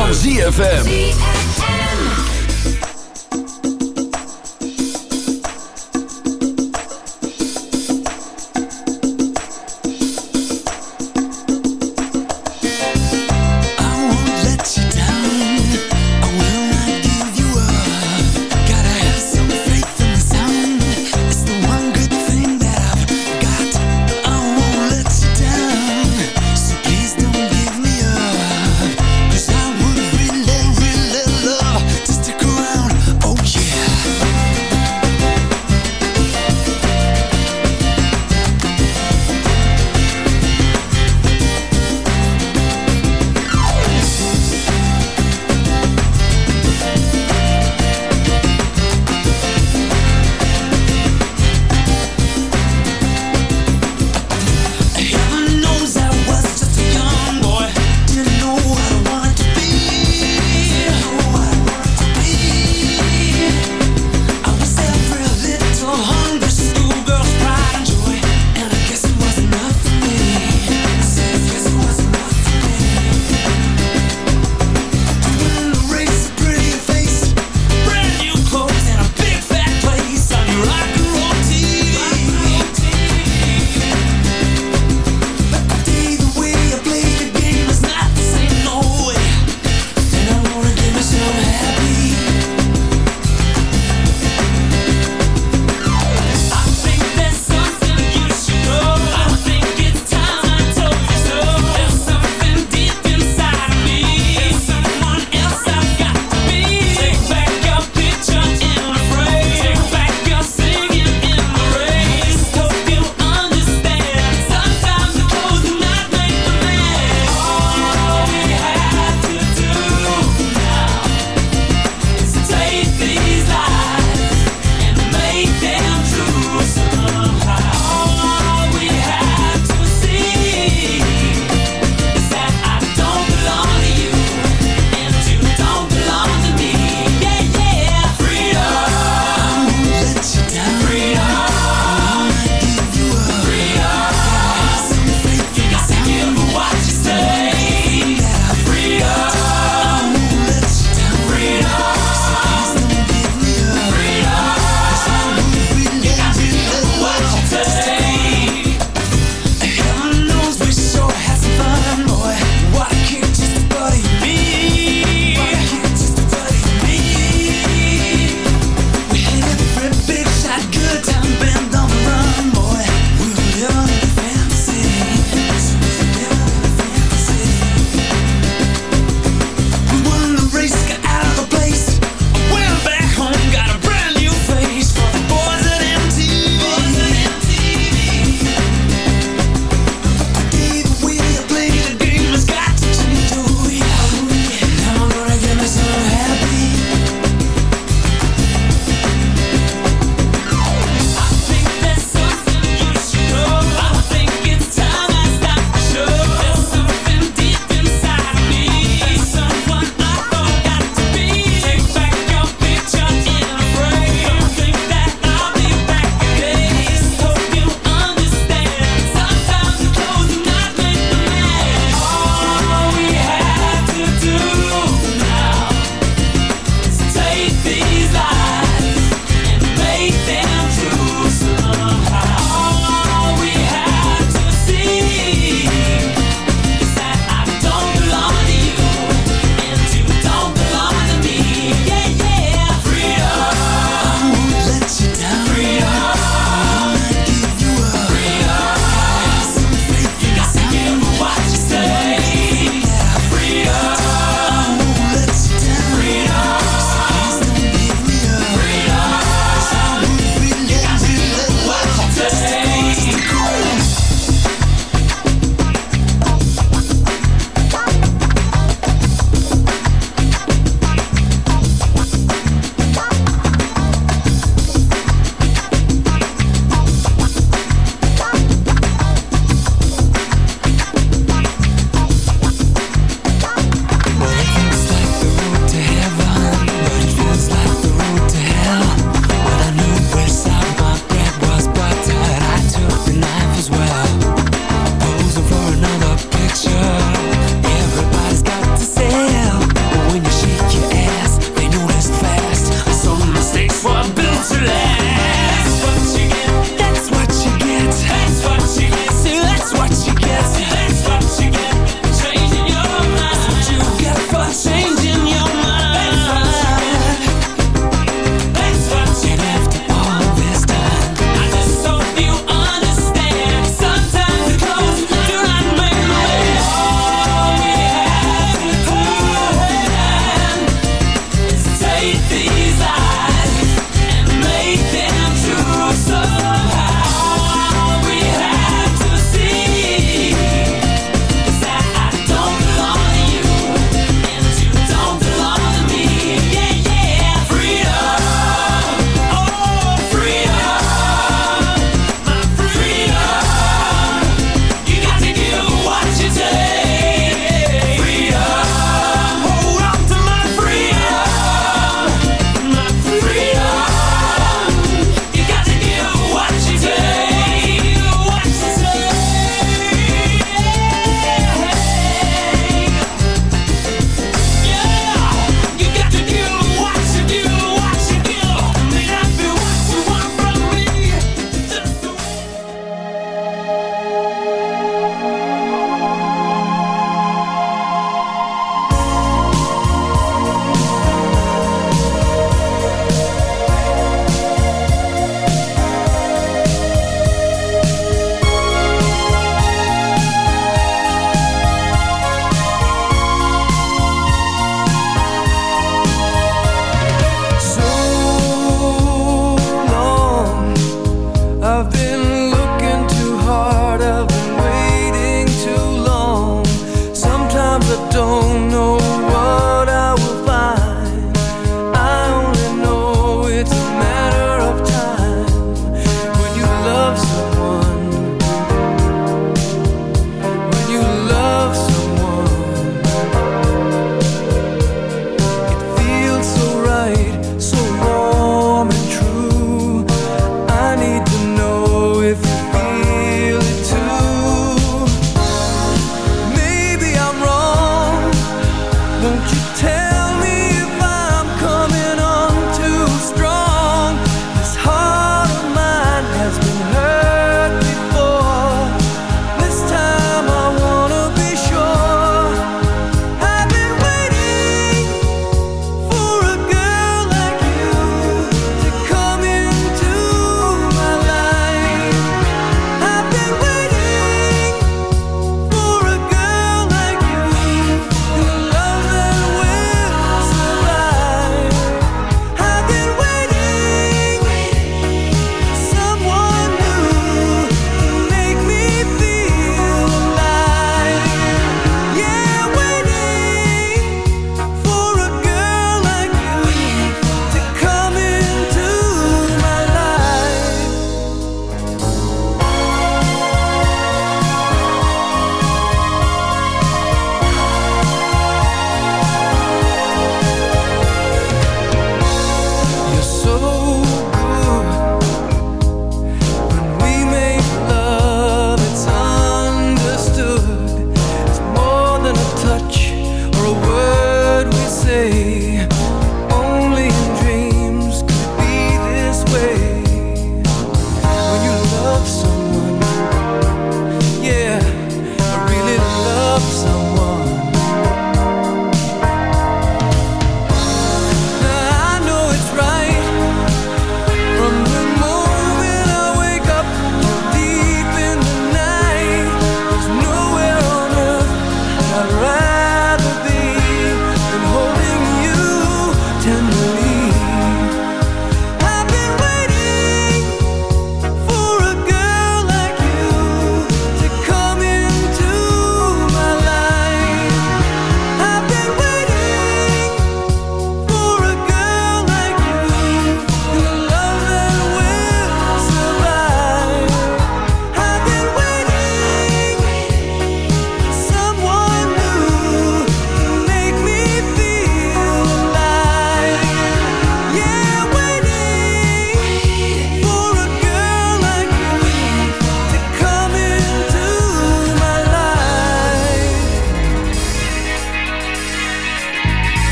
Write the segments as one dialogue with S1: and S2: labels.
S1: van ZFM.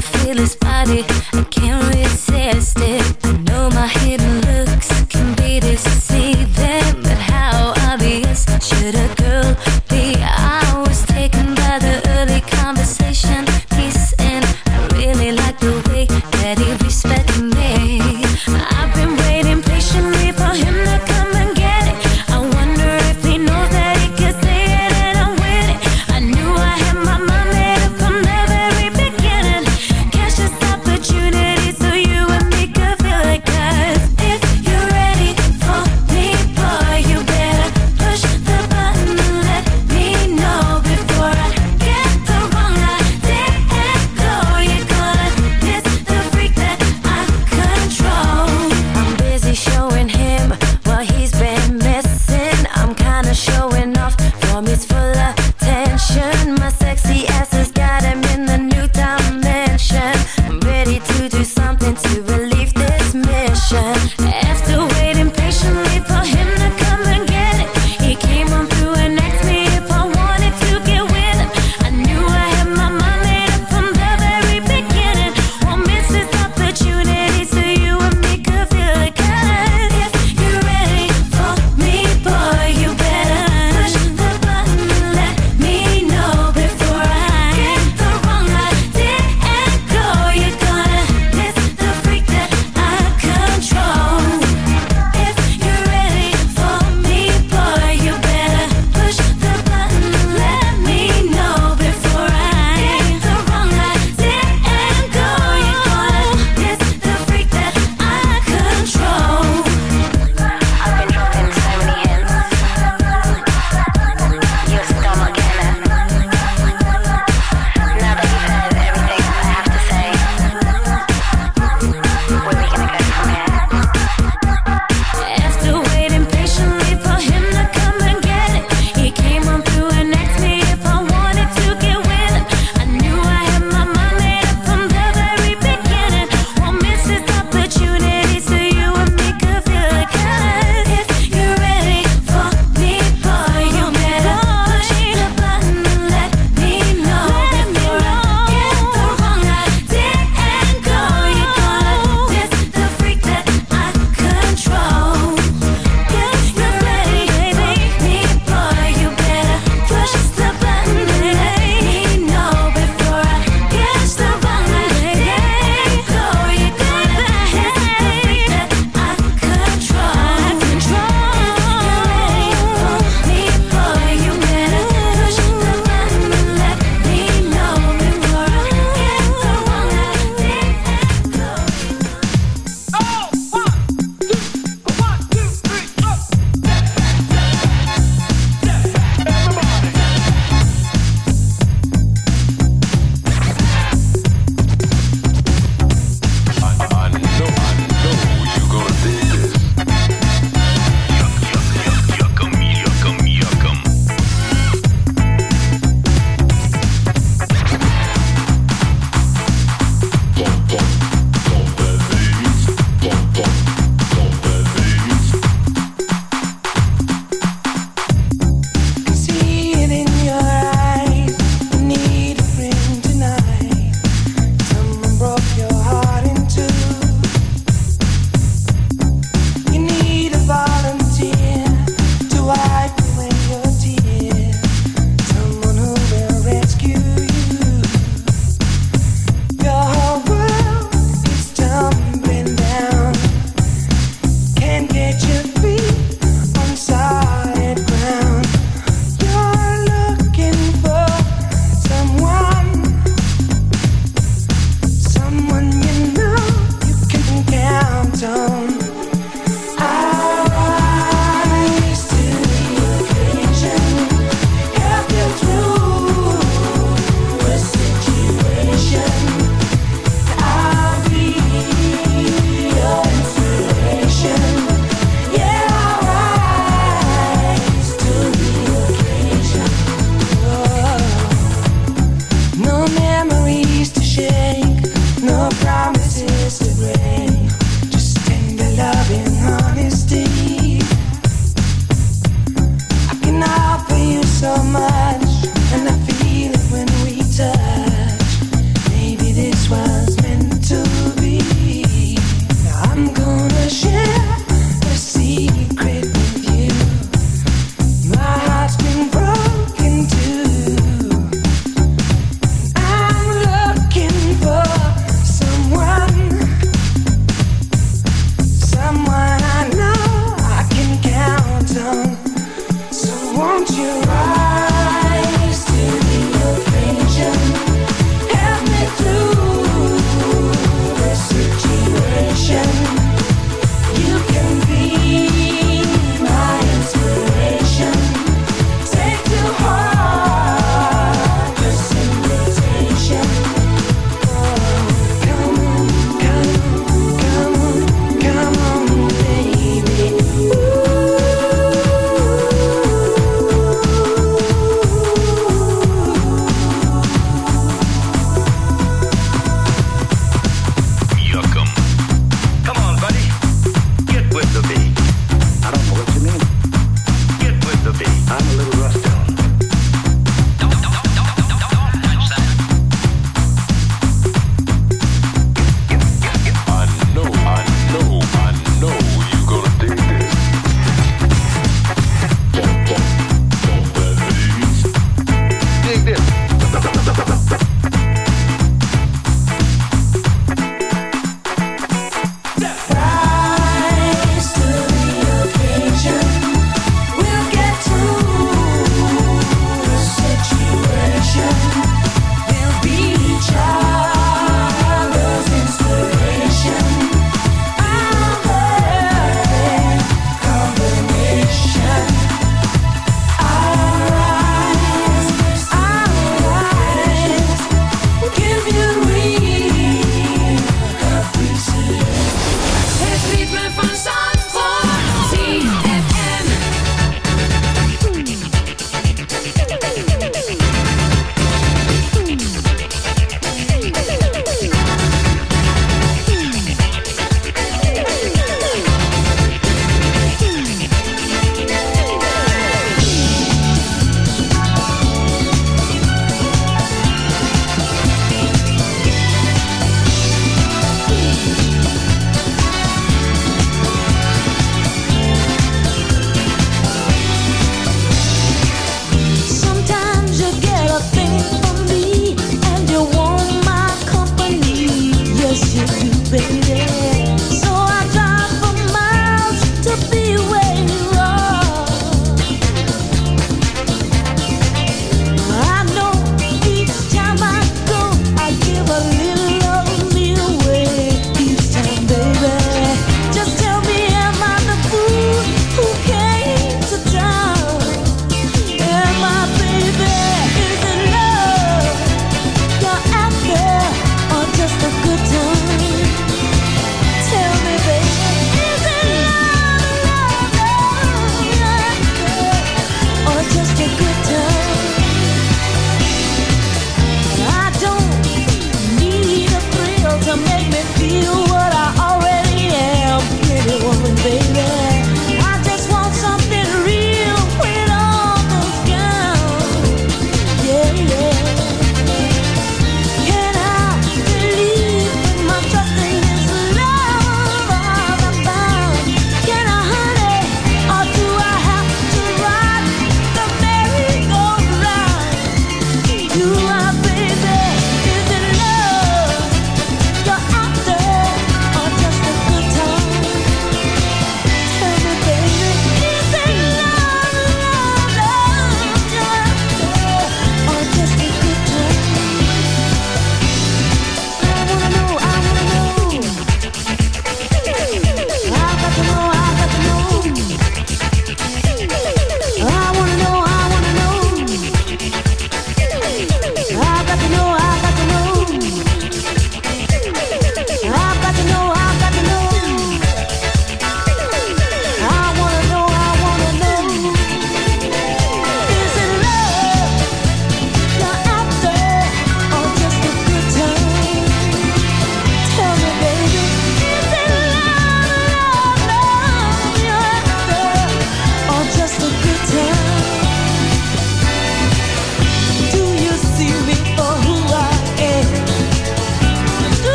S2: feel his body. I can't resist.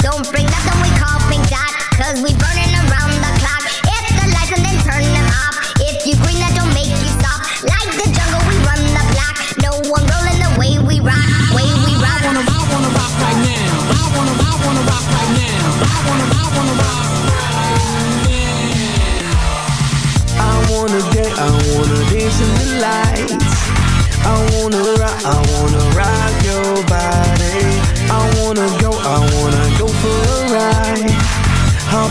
S3: don't bring nothing we call pink dot, cause we burning around the clock. Hit the lights and then turn them off. If you green, that don't make you stop. Like the jungle, we run the block. No one rolling the way we rock, way we rock.
S4: I wanna, I wanna rock right now. I wanna, I wanna rock right now. I wanna, I wanna rock right now.
S5: I wanna dance in the lights. I wanna rock, I wanna rock your body.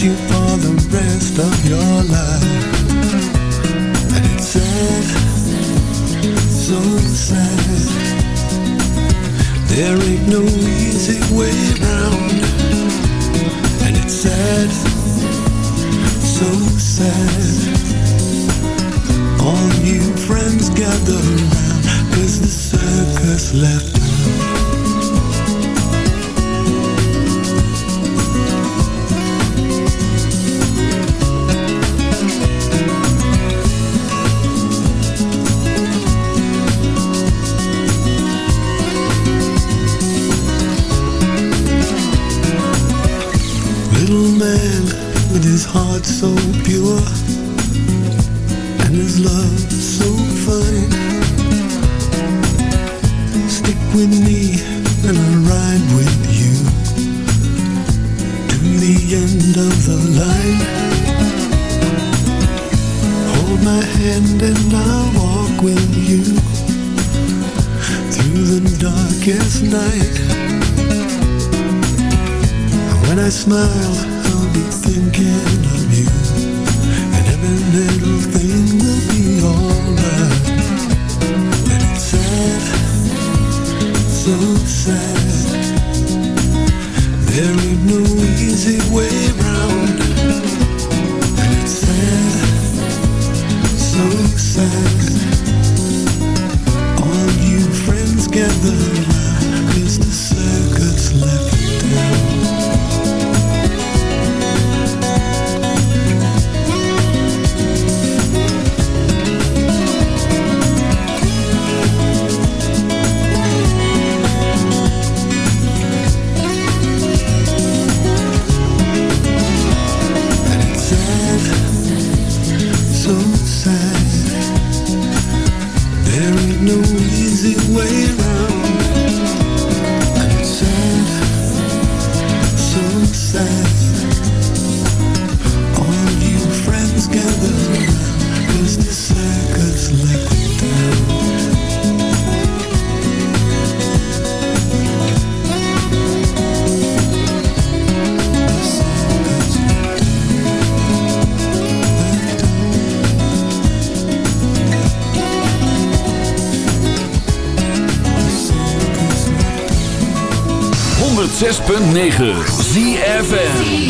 S6: last you for the rest of your life. And it's sad, so sad. There ain't no easy way round. And it's sad, so sad. All you friends gather round, cause the circus left
S7: 106.9 ZFN